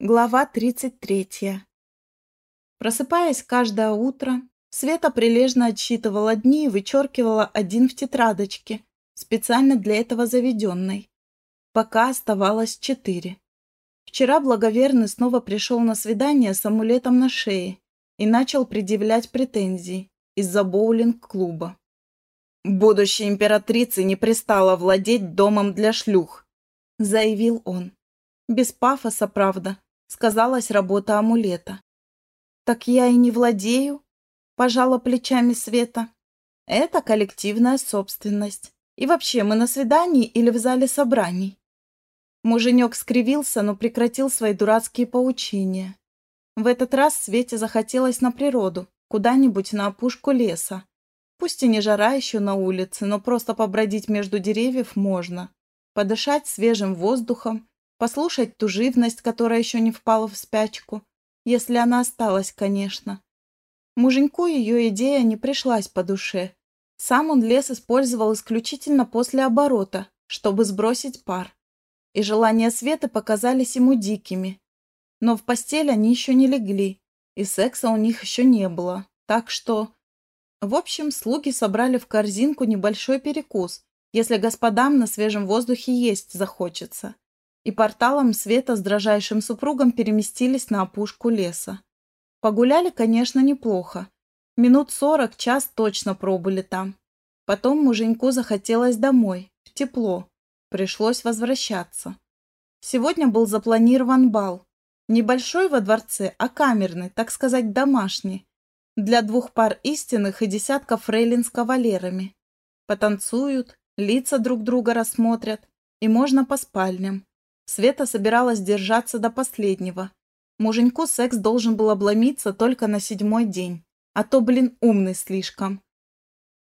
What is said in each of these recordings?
Глава 33. Просыпаясь каждое утро, Света прилежно отсчитывала дни и вычеркивала один в тетрадочке, специально для этого заведенной. Пока оставалось четыре. Вчера благоверный снова пришел на свидание с амулетом на шее и начал предъявлять претензии из-за боулинг-клуба. «Будущей императрице не пристало владеть домом для шлюх», — заявил он. Без пафоса, правда, сказалась работа амулета. «Так я и не владею», – пожала плечами Света. «Это коллективная собственность. И вообще, мы на свидании или в зале собраний?» Муженек скривился, но прекратил свои дурацкие поучения. В этот раз Свете захотелось на природу, куда-нибудь на опушку леса. Пусть и не жара еще на улице, но просто побродить между деревьев можно. Подышать свежим воздухом послушать ту живность, которая еще не впала в спячку, если она осталась, конечно. Муженьку ее идея не пришлась по душе. Сам он лес использовал исключительно после оборота, чтобы сбросить пар. И желания Светы показались ему дикими. Но в постель они еще не легли, и секса у них еще не было. Так что... В общем, слуги собрали в корзинку небольшой перекус, если господам на свежем воздухе есть захочется и порталом Света с дрожайшим супругом переместились на опушку леса. Погуляли, конечно, неплохо. Минут сорок, час точно пробыли там. Потом муженьку захотелось домой, в тепло. Пришлось возвращаться. Сегодня был запланирован бал. Небольшой во дворце, а камерный, так сказать, домашний. Для двух пар истинных и десятка фрейлин с кавалерами. Потанцуют, лица друг друга рассмотрят, и можно по спальням. Света собиралась держаться до последнего. Муженьку секс должен был обломиться только на седьмой день. А то, блин, умный слишком.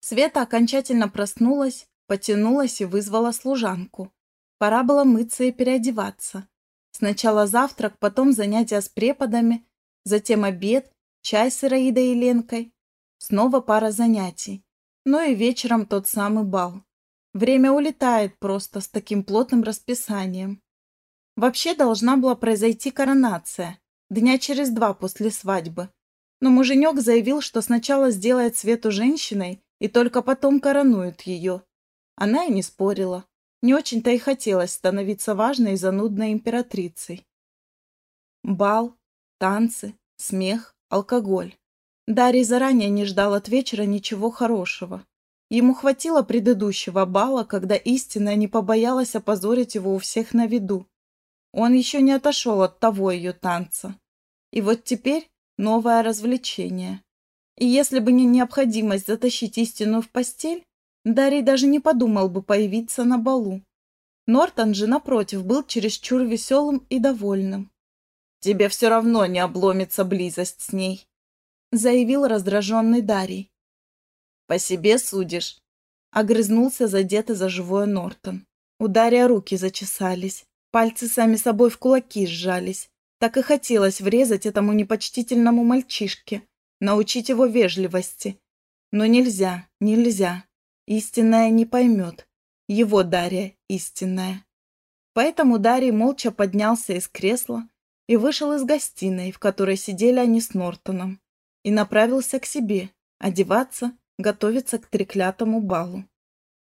Света окончательно проснулась, потянулась и вызвала служанку. Пора было мыться и переодеваться. Сначала завтрак, потом занятия с преподами, затем обед, чай с Ираидой и Ленкой. Снова пара занятий. Ну и вечером тот самый бал. Время улетает просто с таким плотным расписанием. Вообще должна была произойти коронация, дня через два после свадьбы. Но муженек заявил, что сначала сделает Свету женщиной и только потом коронует ее. Она и не спорила. Не очень-то и хотелось становиться важной и занудной императрицей. Бал, танцы, смех, алкоголь. Дарий заранее не ждал от вечера ничего хорошего. Ему хватило предыдущего бала, когда истинная не побоялась опозорить его у всех на виду. Он еще не отошел от того ее танца. И вот теперь новое развлечение. И если бы не необходимость затащить истину в постель, Дарий даже не подумал бы появиться на балу. Нортон же, напротив, был чересчур веселым и довольным. «Тебе все равно не обломится близость с ней», — заявил раздраженный Дарий. «По себе судишь», — огрызнулся задетый за живое Нортон. У Дария руки зачесались. Пальцы сами собой в кулаки сжались. Так и хотелось врезать этому непочтительному мальчишке, научить его вежливости. Но нельзя, нельзя. Истинная не поймет. Его Дарья истинная. Поэтому Дарий молча поднялся из кресла и вышел из гостиной, в которой сидели они с Нортоном, и направился к себе, одеваться, готовиться к треклятому балу.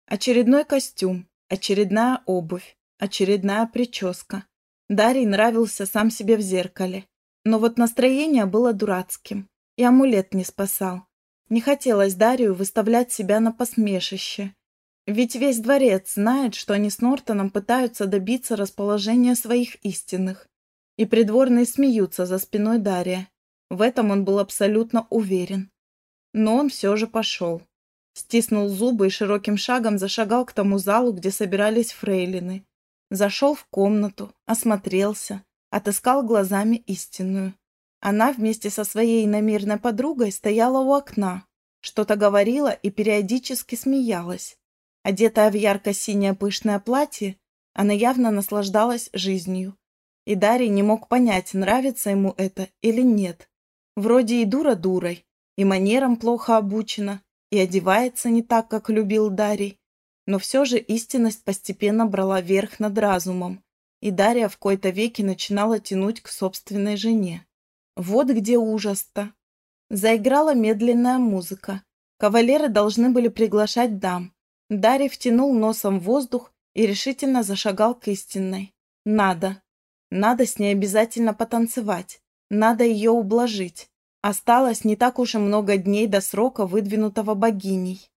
Очередной костюм, очередная обувь, Очередная прическа. Дарий нравился сам себе в зеркале. Но вот настроение было дурацким. И амулет не спасал. Не хотелось Дарию выставлять себя на посмешище. Ведь весь дворец знает, что они с Нортоном пытаются добиться расположения своих истинных. И придворные смеются за спиной Дария. В этом он был абсолютно уверен. Но он все же пошел. Стиснул зубы и широким шагом зашагал к тому залу, где собирались фрейлины. Зашел в комнату, осмотрелся, отыскал глазами истинную. Она вместе со своей иномирной подругой стояла у окна, что-то говорила и периодически смеялась. Одетая в ярко-синее пышное платье, она явно наслаждалась жизнью. И Дарий не мог понять, нравится ему это или нет. Вроде и дура дурой, и манерам плохо обучена, и одевается не так, как любил Дарий, но все же истинность постепенно брала верх над разумом. и Дарья в кои-то веки начинала тянуть к собственной жене. Вот где ужас-то. Заиграла медленная музыка. Кавалеры должны были приглашать дам. Дарья втянул носом воздух и решительно зашагал к истинной. Надо. Надо с ней обязательно потанцевать. Надо ее ублажить. Осталось не так уж и много дней до срока, выдвинутого богиней.